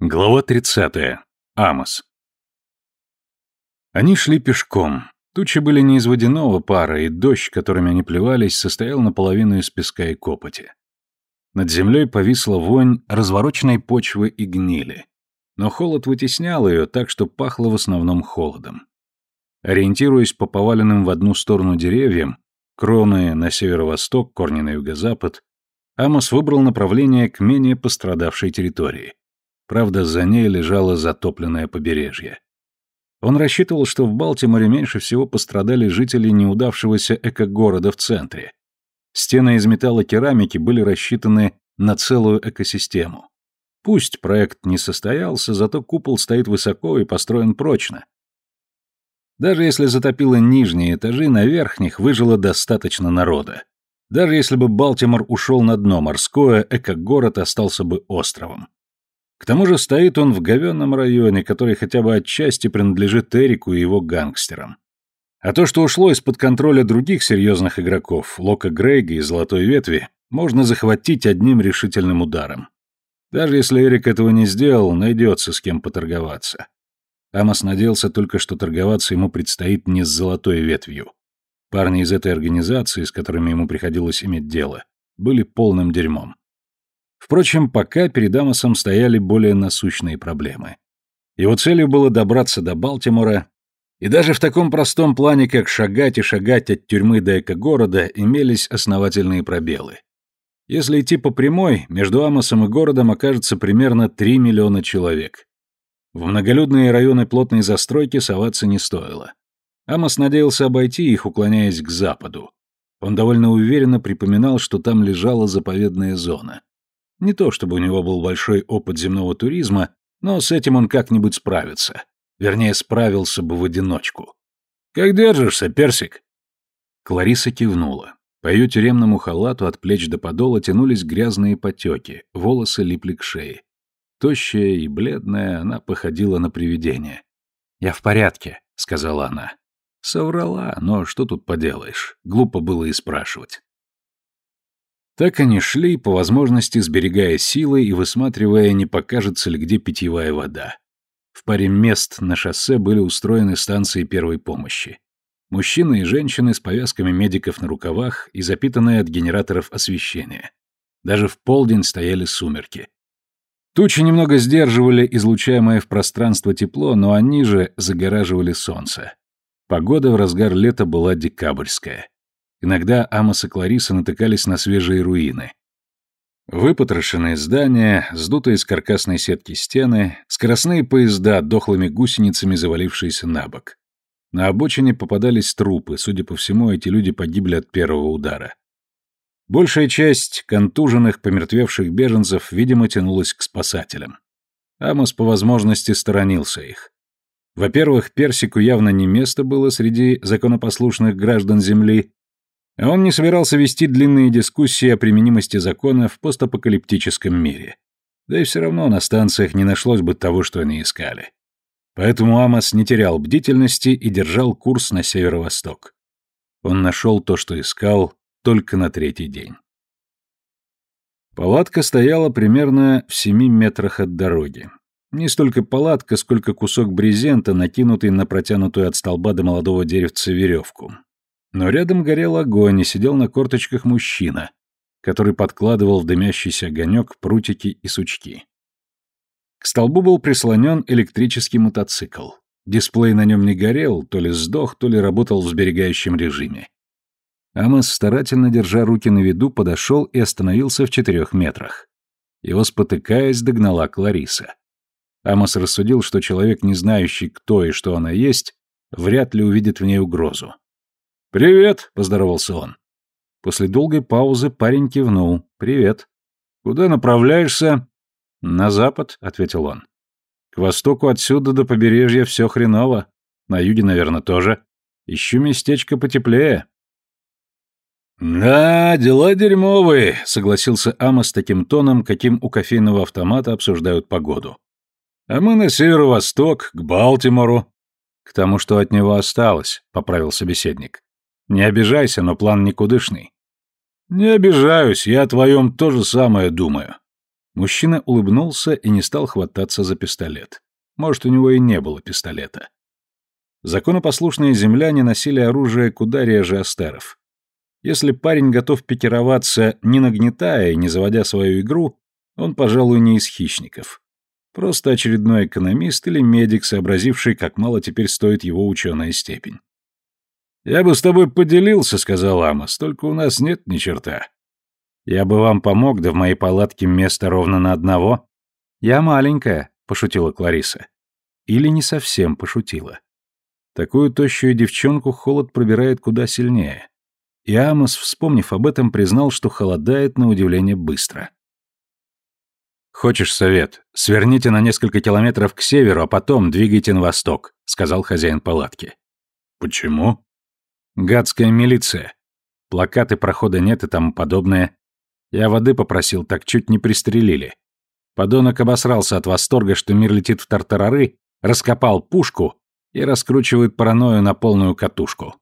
Глава 30. Амос. Они шли пешком. Тучи были не из водяного пара, и дождь, которыми они плевались, состоял наполовину из песка и копоти. Над землей повисла вонь развороченной почвы и гнили. Но холод вытеснял ее, так что пахло в основном холодом. Ориентируясь по поваленным в одну сторону деревьям, кроны на северо-восток, корни на юго-запад, Амос выбрал направление к менее пострадавшей территории. Правда, за ней лежало затопленное побережье. Он рассчитывал, что в Балтиморе меньше всего пострадали жители неудавшегося эко-города в центре. Стены из металлокерамики были рассчитаны на целую экосистему. Пусть проект не состоялся, зато купол стоит высоко и построен прочно. Даже если затопило нижние этажи, на верхних выжило достаточно народа. Даже если бы Балтимор ушел на дно морское, эко-город остался бы островом. К тому же стоит он в говенном районе, который хотя бы отчасти принадлежит Эрику и его гангстерам. А то, что ушло из-под контроля других серьезных игроков, Лока Грейга и Золотой Ветви, можно захватить одним решительным ударом. Даже если Эрик этого не сделал, найдется с кем поторговаться. Амос надеялся только, что торговаться ему предстоит не с Золотой Ветвью. Парни из этой организации, с которыми ему приходилось иметь дело, были полным дерьмом. Впрочем, пока перед Амосом стояли более насущные проблемы. Его целью было добраться до Балтимора, и даже в таком простом плане, как шагать и шагать от тюрьмы до эко-города, имелись основательные пробелы. Если идти по прямой, между Амосом и городом окажется примерно 3 миллиона человек. В многолюдные районы плотной застройки соваться не стоило. Амос надеялся обойти их, уклоняясь к западу. Он довольно уверенно припоминал, что там лежала заповедная зона. Не то чтобы у него был большой опыт земного туризма, но с этим он как-нибудь справится. Вернее, справился бы в одиночку. «Как держишься, Персик?» Клариса кивнула. По ее тюремному халату от плеч до подола тянулись грязные потеки, волосы липли к шее. Тощая и бледная, она походила на привидение. «Я в порядке», — сказала она. Соврала, но что тут поделаешь, глупо было и спрашивать. Так они шли, по возможности сберегая силы и высматривая, не покажется ли где питьевая вода. В паре мест на шоссе были устроены станции первой помощи. Мужчины и женщины с повязками медиков на рукавах и запитанные от генераторов освещения. Даже в полдень стояли сумерки. Тучи немного сдерживали излучаемое в пространство тепло, но они же загораживали солнце. Погода в разгар лета была декабрьская. Иногда Амос и Клариса натыкались на свежие руины. Выпотрошенные здания, сдутые из каркасной сетки стены, скоростные поезда, дохлыми гусеницами завалившиеся на бок. На обочине попадались трупы, судя по всему, эти люди погибли от первого удара. Большая часть контуженных, помертвевших беженцев, видимо, тянулась к спасателям. Амос по возможности сторонился их. Во-первых, Персику явно не место было среди законопослушных граждан Земли, он не собирался вести длинные дискуссии о применимости закона в постапокалиптическом мире. Да и все равно на станциях не нашлось бы того, что они искали. Поэтому Амос не терял бдительности и держал курс на северо-восток. Он нашел то, что искал, только на третий день. Палатка стояла примерно в семи метрах от дороги. Не столько палатка, сколько кусок брезента, накинутый на протянутую от столба до молодого деревца веревку. Но рядом горел огонь, и сидел на корточках мужчина, который подкладывал в дымящийся огонек прутики и сучки. К столбу был прислонен электрический мотоцикл. Дисплей на нем не горел, то ли сдох, то ли работал в сберегающем режиме. Амос, старательно держа руки на виду, подошел и остановился в четырех метрах. Его, спотыкаясь, догнала Клариса. Амос рассудил, что человек, не знающий, кто и что она есть, вряд ли увидит в ней угрозу. «Привет», — поздоровался он. После долгой паузы парень кивнул. «Привет». «Куда направляешься?» «На запад», — ответил он. «К востоку отсюда до побережья все хреново. На юге, наверное, тоже. Ищу местечко потеплее». «Да, дела дерьмовые», — согласился Амос таким тоном, каким у кофейного автомата обсуждают погоду. «А мы на северо-восток, к Балтимору». «К тому, что от него осталось», — поправил собеседник. Не обижайся, но план никудышный. Не обижаюсь, я о твоем то же самое думаю. Мужчина улыбнулся и не стал хвататься за пистолет. Может, у него и не было пистолета. Законопослушные земляне носили оружие куда реже астеров. Если парень готов пикироваться, не нагнетая и не заводя свою игру, он, пожалуй, не из хищников. Просто очередной экономист или медик, сообразивший, как мало теперь стоит его ученая степень. «Я бы с тобой поделился», — сказал Амос, — «только у нас нет ни черта». «Я бы вам помог, да в моей палатке место ровно на одного». «Я маленькая», — пошутила Клариса. Или не совсем пошутила. Такую тощую девчонку холод пробирает куда сильнее. И Амос, вспомнив об этом, признал, что холодает на удивление быстро. «Хочешь совет? Сверните на несколько километров к северу, а потом двигайте на восток», — сказал хозяин палатки. «Почему?» «Гадская милиция. Плакаты прохода нет и тому подобное. Я воды попросил, так чуть не пристрелили. Подонок обосрался от восторга, что мир летит в тартарары, раскопал пушку и раскручивает паранойю на полную катушку».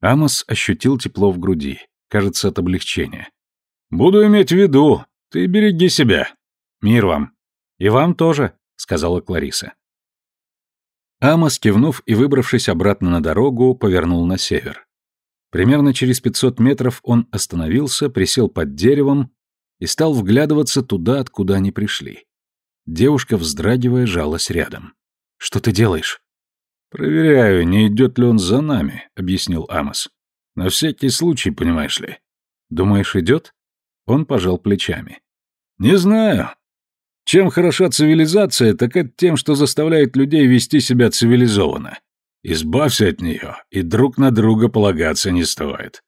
Амос ощутил тепло в груди, кажется, от облегчения. «Буду иметь в виду. Ты береги себя. «Мир вам!» «И вам тоже», — сказала Клариса. Амос, кивнув и выбравшись обратно на дорогу, повернул на север. Примерно через 500 метров он остановился, присел под деревом и стал вглядываться туда, откуда они пришли. Девушка, вздрагивая, жалась рядом. «Что ты делаешь?» «Проверяю, не идет ли он за нами», — объяснил Амос. «На всякий случай, понимаешь ли». «Думаешь, идет?» Он пожал плечами. «Не знаю. Чем хороша цивилизация, так это тем, что заставляет людей вести себя цивилизованно. Избавься от нее, и друг на друга полагаться не стоит.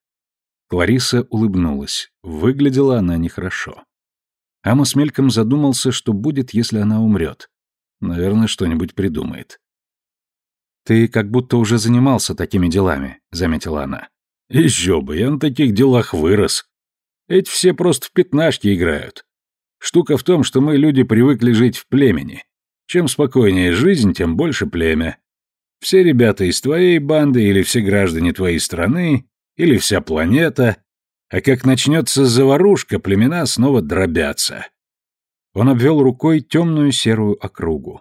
Клариса улыбнулась. Выглядела она нехорошо. Амос мельком задумался, что будет, если она умрет. Наверное, что-нибудь придумает. «Ты как будто уже занимался такими делами», — заметила она. «Еще бы, я на таких делах вырос. Эти все просто в пятнашки играют. Штука в том, что мы, люди, привыкли жить в племени. Чем спокойнее жизнь, тем больше племя. Все ребята из твоей банды или все граждане твоей страны, или вся планета. А как начнется заварушка, племена снова дробятся. Он обвел рукой темную серую округу.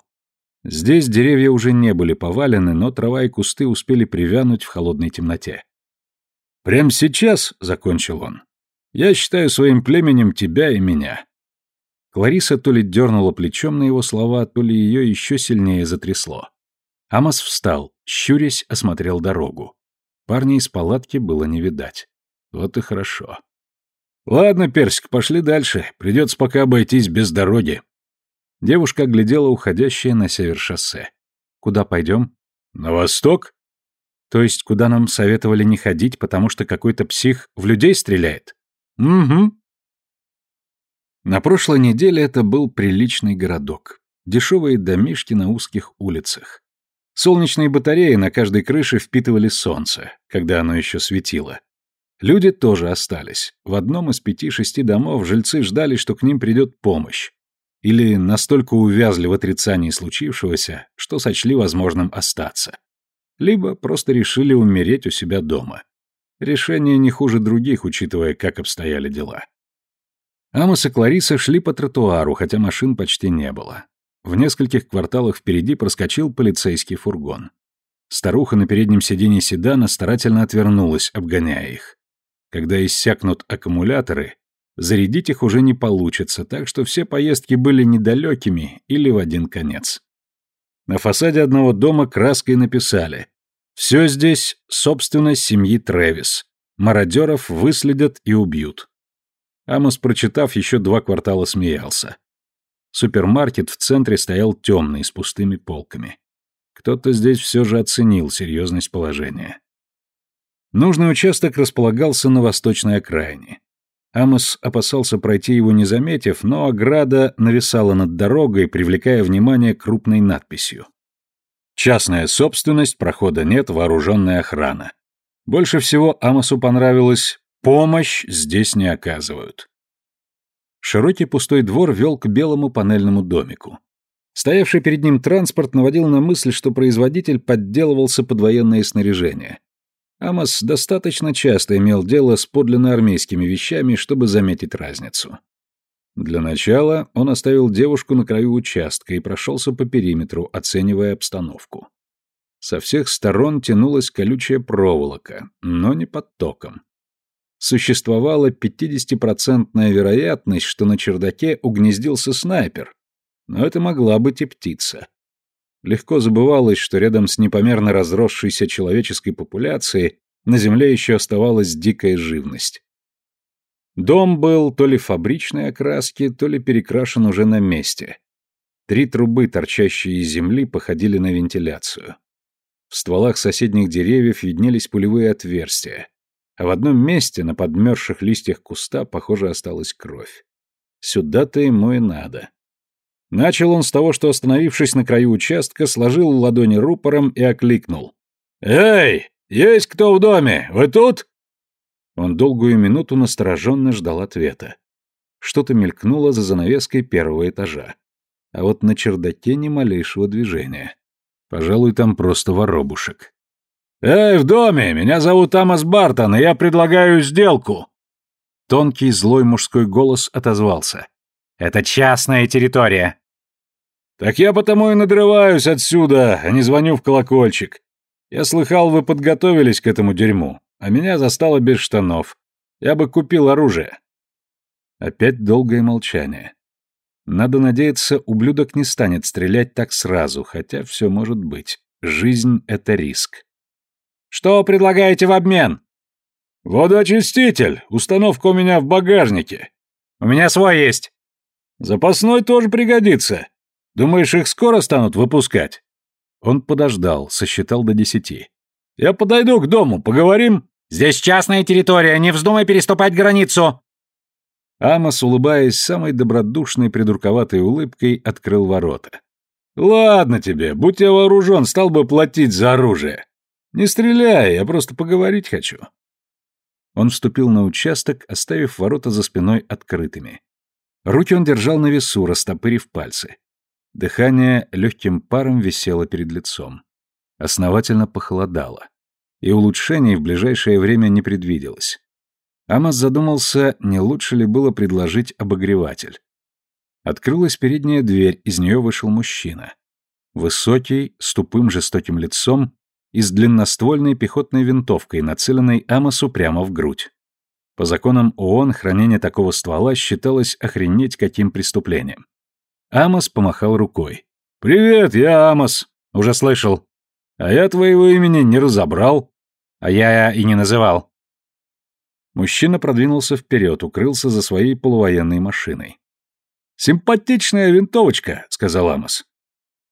Здесь деревья уже не были повалены, но трава и кусты успели привянуть в холодной темноте. «Прямо сейчас», — закончил он, — «я считаю своим племенем тебя и меня. Клариса то ли дернула плечом на его слова, то ли ее еще сильнее затрясло. Амос встал, щурясь, осмотрел дорогу. Парня из палатки было не видать. Вот и хорошо. «Ладно, Персик, пошли дальше. Придется пока обойтись без дороги». Девушка оглядела уходящее на север шоссе. «Куда пойдем?» «На восток?» «То есть, куда нам советовали не ходить, потому что какой-то псих в людей стреляет?» «Угу», на прошлой неделе это был приличный городок. Дешевые домишки на узких улицах. Солнечные батареи на каждой крыше впитывали солнце, когда оно еще светило. Люди тоже остались. В одном из пяти-шести домов жильцы ждали, что к ним придет помощь. Или настолько увязли в отрицании случившегося, что сочли возможным остаться. Либо просто решили умереть у себя дома. Решение не хуже других, учитывая, как обстояли дела. Амос и Клариса шли по тротуару, хотя машин почти не было. В нескольких кварталах впереди проскочил полицейский фургон. Старуха на переднем сиденье седана старательно отвернулась, обгоняя их. Когда иссякнут аккумуляторы, зарядить их уже не получится, так что все поездки были недалекими или в один конец. На фасаде одного дома краской написали «Все здесь — собственность семьи Трэвис. Мародеров выследят и убьют». Амос, прочитав еще два квартала, смеялся. Супермаркет в центре стоял темный, с пустыми полками. Кто-то здесь все же оценил серьезность положения. Нужный участок располагался на восточной окраине. Амос опасался пройти его не заметив, но ограда нависала над дорогой, привлекая внимание крупной надписью. «Частная собственность, прохода нет, вооруженная охрана». Больше всего Амосу понравилось Помощь здесь не оказывают. Широкий пустой двор вел к белому панельному домику. Стоявший перед ним транспорт наводил на мысль, что производитель подделывался под военное снаряжение. Амос достаточно часто имел дело с подлинно армейскими вещами, чтобы заметить разницу. Для начала он оставил девушку на краю участка и прошелся по периметру, оценивая обстановку. Со всех сторон тянулась колючая проволока, но не под током. Существовала 50% вероятность, что на чердаке угнездился снайпер, но это могла быть и птица. Легко забывалось, что рядом с непомерно разросшейся человеческой популяцией на земле еще оставалась дикая живность. Дом был то ли фабричной окраски, то ли перекрашен уже на месте. Три трубы, торчащие из земли, походили на вентиляцию. В стволах соседних деревьев виднелись пулевые отверстия, а в одном месте, на подмерзших листьях куста, похоже, осталась кровь. Сюда-то ему и надо. Начал он с того, что, остановившись на краю участка, сложил ладони рупором и окликнул. «Эй, есть кто в доме? Вы тут?» Он долгую минуту настороженно ждал ответа. Что-то мелькнуло за занавеской первого этажа. А вот на чердаке ни малейшего движения. Пожалуй, там просто воробушек. «Эй, в доме! Меня зовут Амос Бартон, и я предлагаю сделку!» Тонкий злой мужской голос отозвался. Это частная территория. Так я потому и надрываюсь отсюда, а не звоню в колокольчик. Я слыхал, вы подготовились к этому дерьму, а меня застало без штанов. Я бы купил оружие. Опять долгое молчание. Надо надеяться, ублюдок не станет стрелять так сразу, хотя все может быть. Жизнь — это риск. «Что предлагаете в обмен?» «Водоочиститель. Установка у меня в багажнике». «У меня свой есть». Запасной тоже пригодится. Думаешь, их скоро станут выпускать? Он подождал, сосчитал до десяти. Я подойду к дому, поговорим. Здесь частная территория, не вздумай переступать границу. Амос, улыбаясь самой добродушной придурковатой улыбкой, открыл ворота. «Ладно тебе, будь я вооружен, стал бы платить за оружие. Не стреляй, я просто поговорить хочу». Он вступил на участок, оставив ворота за спиной открытыми. Руки он держал на весу, растопырив пальцы. Дыхание легким паром висело перед лицом. Основательно похолодало. И улучшений в ближайшее время не предвиделось. Амос задумался, не лучше ли было предложить обогреватель. Открылась передняя дверь, из нее вышел мужчина. Высокий, с тупым жестоким лицом и с длинноствольной пехотной винтовкой, нацеленной Амосу прямо в грудь. По законам ООН хранение такого ствола считалось охренеть каким преступлением. Амос помахал рукой. «Привет, я Амос. Уже слышал. А я твоего имени не разобрал. А я и не называл». Мужчина продвинулся вперед, укрылся за своей полувоенной машиной. «Симпатичная винтовочка», — сказал Амос.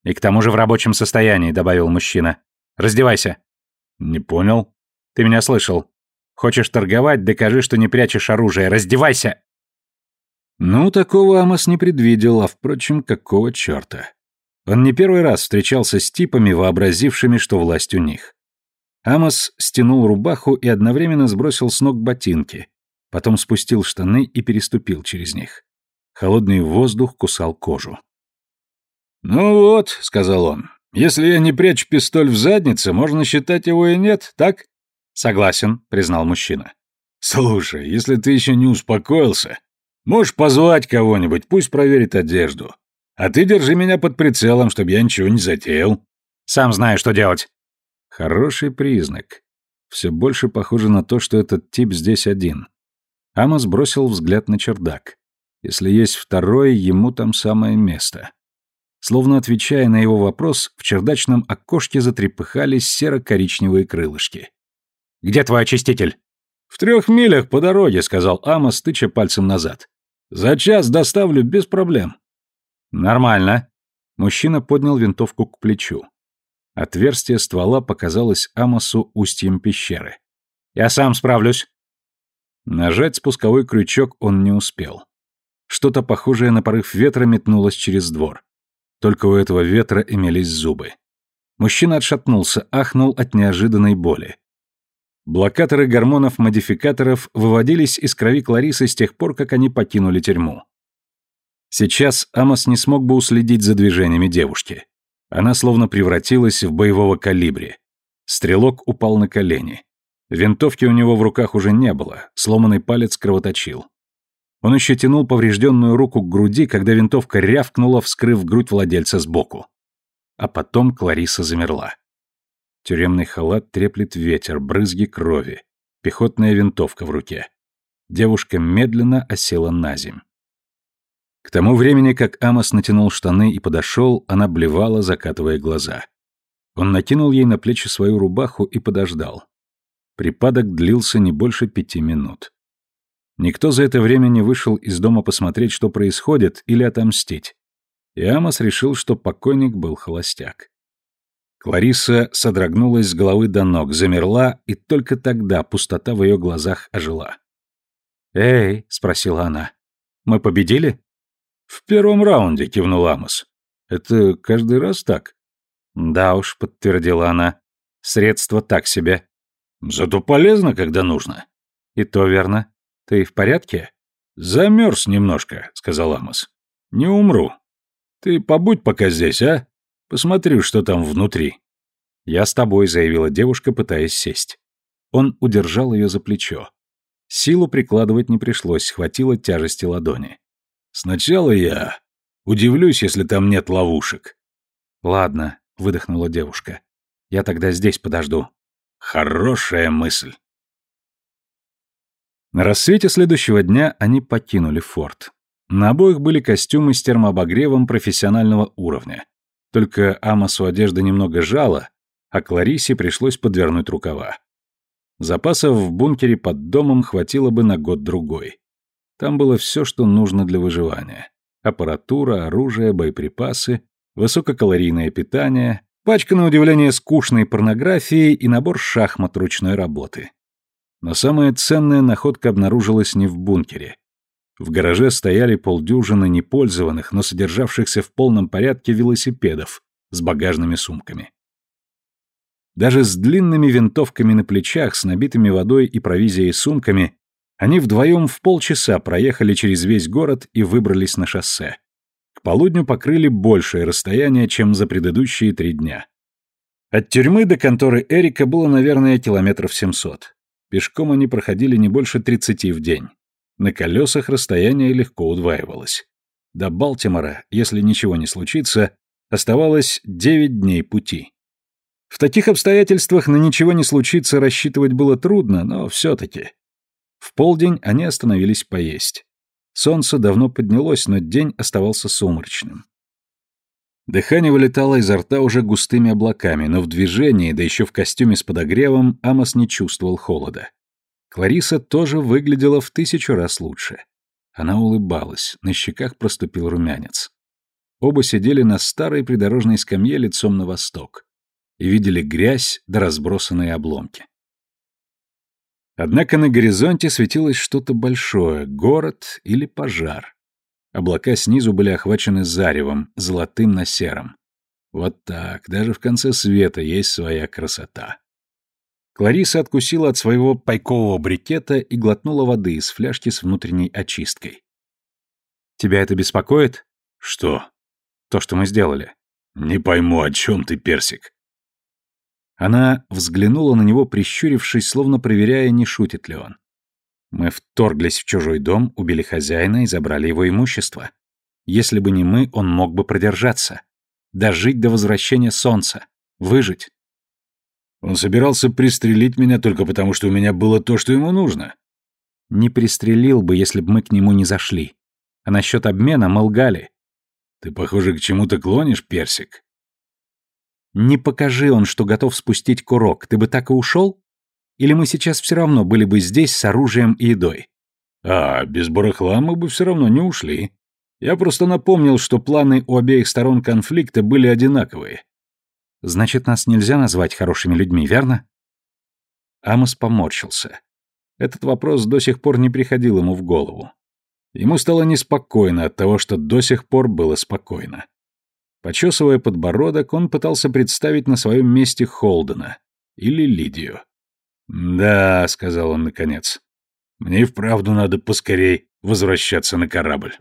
«И к тому же в рабочем состоянии», — добавил мужчина. «Раздевайся». «Не понял». «Ты меня слышал. Хочешь торговать, докажи, что не прячешь оружие. Раздевайся!» Ну, такого Амос не предвидел, а, впрочем, какого черта. Он не первый раз встречался с типами, вообразившими, что власть у них. Амос стянул рубаху и одновременно сбросил с ног ботинки, потом спустил штаны и переступил через них. Холодный воздух кусал кожу. «Ну вот», — сказал он, — «если я не прячу пистоль в заднице, можно считать его и нет, так?» «Согласен», — признал мужчина. «Слушай, если ты еще не успокоился, можешь позвать кого-нибудь, пусть проверит одежду. А ты держи меня под прицелом, чтобы я ничего не затеял». «Сам знаю, что делать». Хороший признак. Все больше похоже на то, что этот тип здесь один. Амос бросил взгляд на чердак. Если есть второй, ему там самое место. Словно отвечая на его вопрос, в чердачном окошке затрепыхались серо-коричневые крылышки. Где твой очиститель?» «В трех милях по дороге», — сказал Амос, тыча пальцем назад. «За час доставлю без проблем». «Нормально». Мужчина поднял винтовку к плечу. Отверстие ствола показалось Амосу устьем пещеры. «Я сам справлюсь». Нажать спусковой крючок он не успел. Что-то похожее на порыв ветра метнулось через двор. Только у этого ветра имелись зубы. Мужчина отшатнулся, ахнул от неожиданной боли. Блокаторы гормонов-модификаторов выводились из крови Кларисы с тех пор, как они покинули тюрьму. Сейчас Амос не смог бы уследить за движениями девушки. Она словно превратилась в боевого калибри. Стрелок упал на колени. Винтовки у него в руках уже не было, сломанный палец кровоточил. Он еще тянул поврежденную руку к груди, когда винтовка рявкнула, вскрыв грудь владельца сбоку. А потом Клариса замерла. Тюремный халат треплет ветер, брызги крови, пехотная винтовка в руке. Девушка медленно осела на земь. К тому времени, как Амос натянул штаны и подошел, она блевала, закатывая глаза. Он накинул ей на плечи свою рубаху и подождал. Припадок длился не больше пяти минут. Никто за это время не вышел из дома посмотреть, что происходит, или отомстить. И Амос решил, что покойник был холостяк. Клариса содрогнулась с головы до ног, замерла, и только тогда пустота в ее глазах ожила. «Эй», — спросила она, — «мы победили?» «В первом раунде», — кивнул Амос. «Это каждый раз так?» «Да уж», — подтвердила она, — «средство так себе». «Зато полезно, когда нужно». «И то верно. Ты в порядке?» «Замерз немножко», — сказал Амос. «Не умру. Ты побудь пока здесь, а? Посмотрю, что там внутри». «Я с тобой», — заявила девушка, пытаясь сесть. Он удержал ее за плечо. Силу прикладывать не пришлось, хватило тяжести ладони. «Сначала я удивлюсь, если там нет ловушек». «Ладно», — выдохнула девушка. «Я тогда здесь подожду». «Хорошая мысль». На рассвете следующего дня они покинули форт. На обоих были костюмы с термообогревом профессионального уровня. Только Амосу одежда немного жала, а Кларисе пришлось подвернуть рукава. Запасов в бункере под домом хватило бы на год-другой. Там было все, что нужно для выживания. Аппаратура, оружие, боеприпасы, высококалорийное питание, пачка, на удивление, скучной порнографии и набор шахмат ручной работы. Но самая ценная находка обнаружилась не в бункере. В гараже стояли полдюжины непользованных, но содержавшихся в полном порядке велосипедов с багажными сумками. Даже с длинными винтовками на плечах, с набитыми водой и провизией сумками, они вдвоем в полчаса проехали через весь город и выбрались на шоссе. К полудню покрыли большее расстояние, чем за предыдущие три дня. От тюрьмы до конторы Эрика было, наверное, километров семьсот. Пешком они проходили не больше 30 в день. На колесах расстояние легко удваивалось. До Балтимора, если ничего не случится, оставалось 9 дней пути. В таких обстоятельствах на ничего не случится рассчитывать было трудно, но все-таки. В полдень они остановились поесть. Солнце давно поднялось, но день оставался сумрачным. Дыхание вылетало изо рта уже густыми облаками, но в движении, да еще в костюме с подогревом, Амос не чувствовал холода. Клариса тоже выглядела в тысячу раз лучше. Она улыбалась, на щеках проступил румянец. Оба сидели на старой придорожной скамье лицом на восток и видели грязь да разбросанные обломки. Однако на горизонте светилось что-то большое, город или пожар. Облака снизу были охвачены заревом, золотым на сером. Вот так, даже в конце света есть своя красота. Клариса откусила от своего пайкового брикета и глотнула воды из фляжки с внутренней очисткой. «Тебя это беспокоит?» «Что?» «То, что мы сделали». «Не пойму, о чем ты, Персик?» Она взглянула на него, прищурившись, словно проверяя, не шутит ли он. Мы вторглись в чужой дом, убили хозяина и забрали его имущество. Если бы не мы, он мог бы продержаться. Дожить до возвращения солнца. Выжить. Он собирался пристрелить меня только потому, что у меня было то, что ему нужно. Не пристрелил бы, если бы мы к нему не зашли. А насчет обмена мы лгали. Ты, похоже, к чему-то клонишь, Персик. Не покажи он, что готов спустить курок, ты бы так и ушел? Или мы сейчас все равно были бы здесь с оружием и едой? А, без барахла мы бы все равно не ушли. Я просто напомнил, что планы у обеих сторон конфликта были одинаковые. Значит, нас нельзя назвать хорошими людьми, верно? Амос поморщился. Этот вопрос до сих пор не приходил ему в голову. Ему стало неспокойно от того, что до сих пор было спокойно. Почесывая подбородок, он пытался представить на своем месте Холдена или Лидию. «Да», — сказал он наконец, — «мне и вправду надо поскорей возвращаться на корабль».